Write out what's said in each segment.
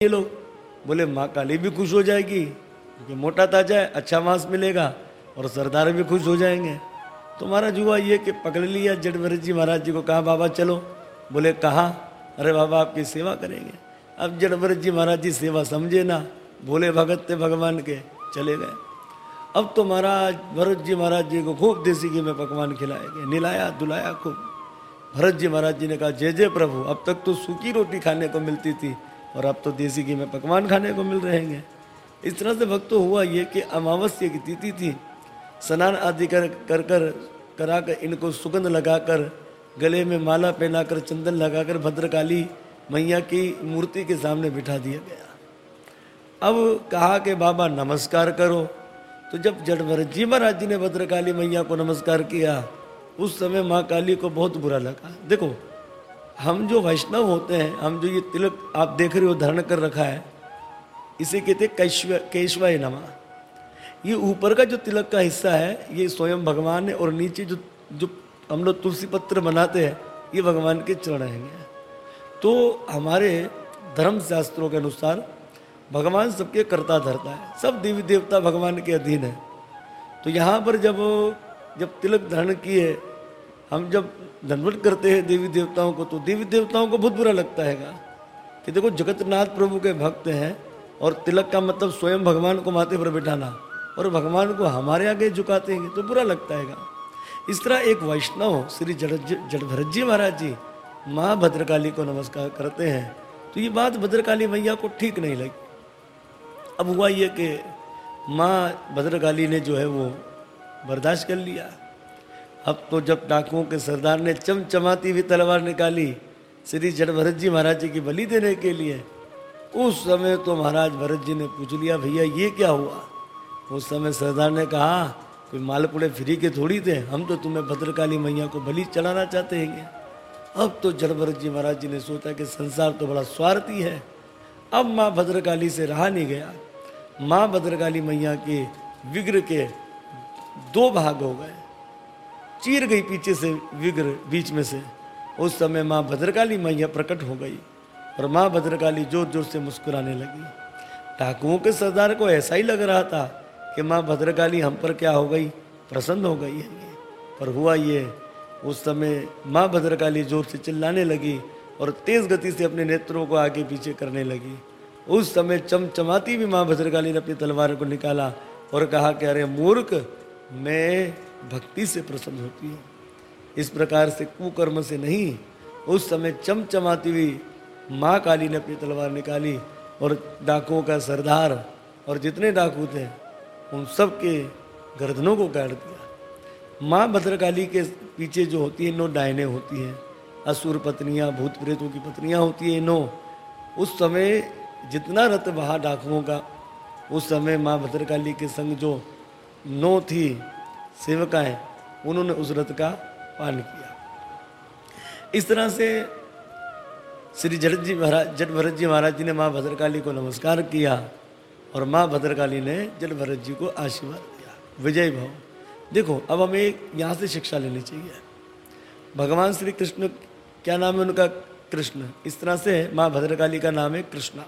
ये लोग। बोले, माँ काली भी खुश हो जाएगी, क्योंकि मोटा ताज़ा है अच्छा मांस मिलेगा और सरदार भी खुश हो जाएँगे। तो महाराज हुआ ये कि पकड़ लिया जडभरत जी महाराज जी को कहा, बाबा चलो। बोले, कहा? अरे बाबा, आपकी सेवा करेंगे। अब जडभरत जी महाराज जी सेवा समझे ना। भोले भगत थे भगवान के, चले गए। अब तो महाराज भरत जी महाराज जी को खूब देसी घी में पकवान खिलाए गए, निलाया, दुलाया खूब। भरत जी महाराज जी ने कहा, जय जय प्रभु, अब तक तो सूखी रोटी खाने को मिलती थी और अब तो देसी घी में पकवान खाने को मिल रहेंगे। इस तरह से भक्त हुआ ये कि अमावस्या की तिथि थी। स्नान आदि कर कर कर करा कर इनको सुगंध लगाकर गले में माला पहनाकर, चंदन लगाकर भद्रकाली मैया की मूर्ति के सामने बिठा दिया गया। अब कहा कि, बाबा, नमस्कार करो। तो जब जडभरत जी महाराज जी ने भद्रकाली मैया को नमस्कार किया, उस समय माँ काली को बहुत बुरा लगा। देखो हम जो वैष्णव होते हैं, हम जो ये तिलक आप देख रहे हो, धारण कर रखा है, इसे कहते कैश्व, केशवाय नमा। ये ऊपर का जो तिलक का हिस्सा है, ये स्वयं भगवान है और नीचे जो जो हम लोग तुलसी पत्र बनाते हैं, ये भगवान के चरण हैं। तो हमारे धर्म शास्त्रों के अनुसार भगवान सबके कर्ता धरता है, सब देवी देवता भगवान के अधीन है। तो यहाँ पर जब जब तिलक धारण किए, हम जब दंडवत करते हैं देवी देवताओं को तो देवी देवताओं को बहुत बुरा लगता है कि देखो, जगतनाथ प्रभु के भक्त हैं, और तिलक का मतलब स्वयं भगवान को माथे पर बिठाना, और भगवान को हमारे आगे झुकाते हैं तो बुरा लगता है इस तरह एक वैष्णव, श्री जड़ जड़भरत जी महाराज जी, माँ भद्रकाली को नमस्कार करते हैं। तो ये बात भद्रकाली मैया को ठीक नहीं लगी। अब हुआ ये कि माँ भद्रकाली ने जो है वो बर्दाश्त कर लिया। अब तो जब डाकुओं के सरदार ने चमचमाती हुई तलवार निकाली, श्री जड़ भरत जी महाराज जी की बलि देने के लिए, उस समय तो महाराज भरत जी ने पूछ लिया, भैया, ये क्या हुआ? उस समय सरदार ने कहा, कोई मालपुड़े फ्री के थोड़ी थे, हम तो तुम्हें भद्रकाली मैया को बलि चढ़ाना चाहते हैं। अब तो जड़ भरत जी महाराज जी ने सोचा कि संसार तो बड़ा स्वार्थी है। अब माँ भद्रकाली से रहा नहीं गया। माँ भद्रकाली मैया के विग्रह के दो भाग हो गए। चीर गई पीछे से विग्र बीच में से। उस समय माँ भद्रकाली मैया प्रकट हो गई और माँ भद्रकाली ज़ोर ज़ोर से मुस्कुराने लगी। डाकुओं के सरदार को ऐसा ही लग रहा था कि माँ भद्रकाली हम पर क्या हो गई, प्रसन्न हो गई है। पर हुआ ये, उस समय माँ भद्रकाली ज़ोर से चिल्लाने लगी और तेज गति से अपने नेत्रों को आगे पीछे करने लगी। उस समय चमचमाती भी माँ भद्रकाली ने अपनी तलवार को निकाला और कहा कि, अरे मूर्ख, मैं भक्ति से प्रसन्न होती है। इस प्रकार से कुकर्म से नहीं, उस समय चमचमाती हुई माँ काली ने अपनी तलवार निकाली और डाकुओं का सरदार और जितने डाकू थे, उन सब के गर्दनों को काट दिया। माँ भद्रकाली के पीछे जो होती है नौ डायने होती हैं। असुर पत्नियाँ भूत प्रेतों की पत्नियाँ होती हैं नौ उस समय जितना रथ बहा डाकुओं का, उस समय माँ भद्रकाली के संग जो नौ थी सेवकाएँ, उन्होंने उस रथ का पालन किया। इस तरह से श्री जट जी महाराज जट भरत जी महाराज जी ने माँ भद्रकाली को नमस्कार किया और माँ भद्रकाली ने जट भरत जी को आशीर्वाद दिया। विजय भाव। देखो, अब हमें यहाँ से शिक्षा लेनी चाहिए। भगवान श्री कृष्ण, क्या नाम है उनका? कृष्ण। इस तरह से माँ भद्रकाली का नाम है कृष्णा।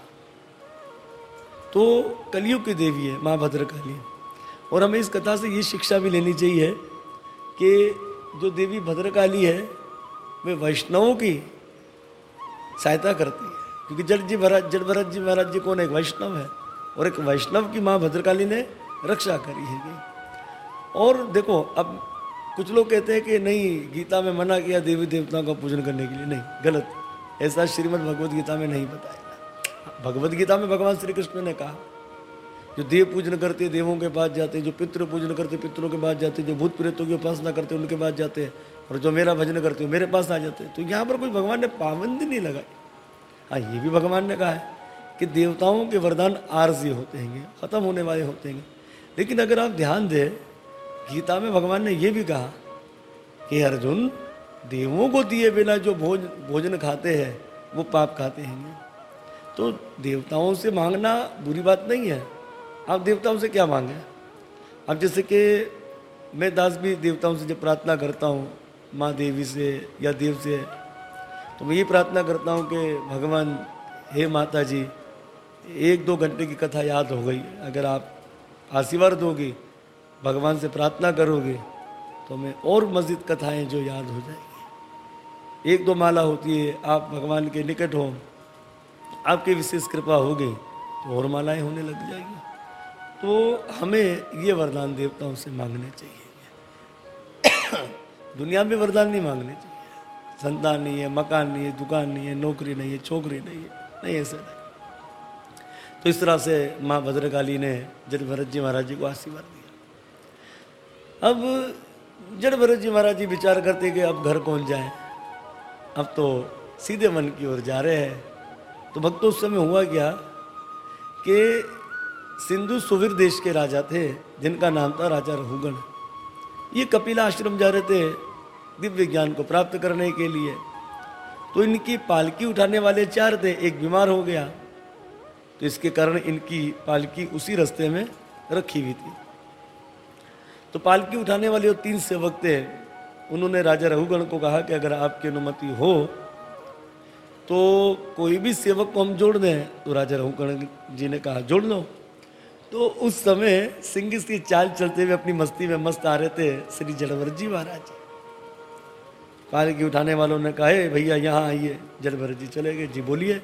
तो कलयुग की देवी है माँ भद्रकाली। और हमें इस कथा से ये शिक्षा भी लेनी चाहिए कि जो देवी भद्रकाली है, वे वैष्णवों की सहायता करती है। क्योंकि जड़ जी महाराज जड़ भरत जी महाराज जी कौन एक वैष्णव है और एक वैष्णव की माँ भद्रकाली ने रक्षा करी है और देखो, अब कुछ लोग कहते हैं कि नहीं, गीता में मना किया देवी देवताओं का पूजन करने के लिए। नहीं, गलत। ऐसा श्रीमद् भगवद गीता में नहीं बताया। भगवद गीता में भगवान श्री कृष्ण ने कहा जो देव पूजन करते, देवों के पास जाते, जो पितृ पूजन करते, पितरों के पास जाते, जो भूत प्रेतों की उपासना करते, उनके पास जाते और जो मेरा भजन करते मेरे पास आ जाते। तो यहाँ पर कोई भगवान ने पाबंदी नहीं लगाई। हाँ ये भी भगवान ने कहा है कि देवताओं के वरदान आरजी होते हैं, खत्म होने वाले होते हैं। लेकिन अगर आप ध्यान दें, गीता में भगवान ने ये भी कहा कि अर्जुन, देवों को दिए बिना जो भोज, भोजन खाते हैं, वो पाप खाते हैं। तो देवताओं से मांगना बुरी बात नहीं है। आप देवताओं से क्या मांगे? अब जैसे कि मैं दास भी देवताओं से जब प्रार्थना करता हूँ, माँ देवी से या देव से तो मैं ये प्रार्थना करता हूँ कि भगवान, हे माता जी एक दो घंटे की कथा याद हो गई। अगर आप आशीर्वाद दोगे, भगवान से प्रार्थना करोगे तो हमें और मस्जिद कथाएँ जो याद हो जाएगी। एक दो माला होती है, आप भगवान के निकट हो, आपकी विशेष कृपा होगी तो और मालाएँ होने लग जाएगी। तो हमें ये वरदान देवताओं से मांगने चाहिए। दुनिया में वरदान नहीं मांगने चाहिए। संतान नहीं है, मकान नहीं है, दुकान नहीं है, नौकरी नहीं है, छोकरी नहीं है, नहीं, ऐसा नहीं। तो इस तरह से माँ भद्रकाली ने जड़ भरत जी महाराज जी को आशीर्वाद दिया। अब जड़ भरत जी महाराज जी विचार करते कि अब घर कौन जाए? अब तो सीधे मन की ओर जा रहे हैं। तो भक्तों, उस समय हुआ क्या कि सिंधु सुवीर देश के राजा थे, जिनका नाम था राजा रहुगण ये कपिला आश्रम जा रहे थे दिव्य ज्ञान को प्राप्त करने के लिए। तो इनकी पालकी उठाने वाले चार थे, एक बीमार हो गया। तो इसके कारण इनकी पालकी उसी रास्ते में रखी हुई थी। तो पालकी उठाने वाले जो तीन सेवक थे, उन्होंने राजा रघुगण को कहा कि अगर आपकी अनुमति हो तो कोई भी सेवक को हम जोड़ दें तो राजा रघुगण जी ने कहा, जोड़ लो तो उस समय सिंह की चाल चलते हुए अपनी मस्ती में मस्त आ रहे थे श्री जड़वर जी महाराज पालकी उठाने वालों ने कहा भैया, यहाँ आइए जड़वर जी चले गए। जी बोलिए।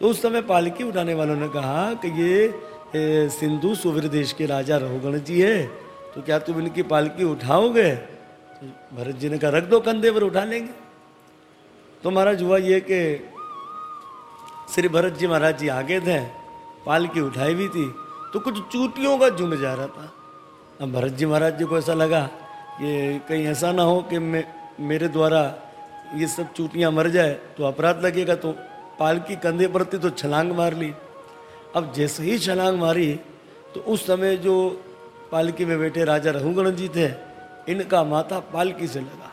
तो उस समय पालकी उठाने वालों ने कहा कि ये सिंधु सुवीर देश के राजा रघुगण जी है तो क्या तुम इनकी पालकी उठाओगे? तो भरत जी ने कहा, रख दो कंधे पर, उठा लेंगे। तो महाराज, हुआ ये कि श्री भरत जी महाराज जी आगे थे पालकी उठाई हुई थी। तो कुछ चूटियों का झुंड जा रहा था। अब भरत जी महाराज जी को ऐसा लगा कि कहीं ऐसा ना हो कि मैं, मेरे द्वारा ये सब चूटियाँ मर जाए तो अपराध लगेगा तो पालकी कंधे पर थी तो छलांग मार ली। अब जैसे ही छलांग मारी तो उस समय जो पालकी में बैठे राजा रघुगण जी थे, इनका माथा पालकी से लगा।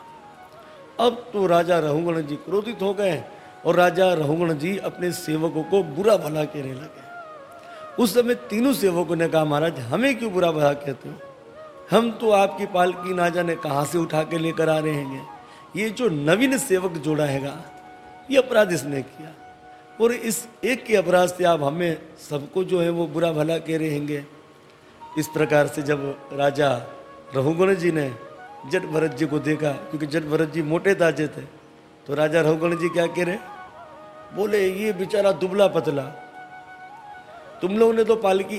अब तो राजा रघुगण जी क्रोधित हो गए और राजा रघुगण जी अपने सेवकों को बुरा भला कहने लगे। उस समय तीनों सेवकों ने कहा, महाराज, हमें क्यों बुरा भला कहते हो? हम तो आपकी पालकी ना जाने कहाँ से उठा के लेकर आ रहे हैं? ये जो नवीन सेवक जोड़ा हैगा, ये अपराध इसने किया। और इस एक के अपराध से आप हमें सबको जो है वो बुरा भला कह रहेंगे इस प्रकार से जब राजा रघुगण जी ने जट भरत जी को देखा, क्योंकि जट भरत जी मोटे ताजे थे तो राजा रघुगण जी क्या कह रहे बोले, ये बेचारा दुबला पतला तुम लोगों ने तो पालकी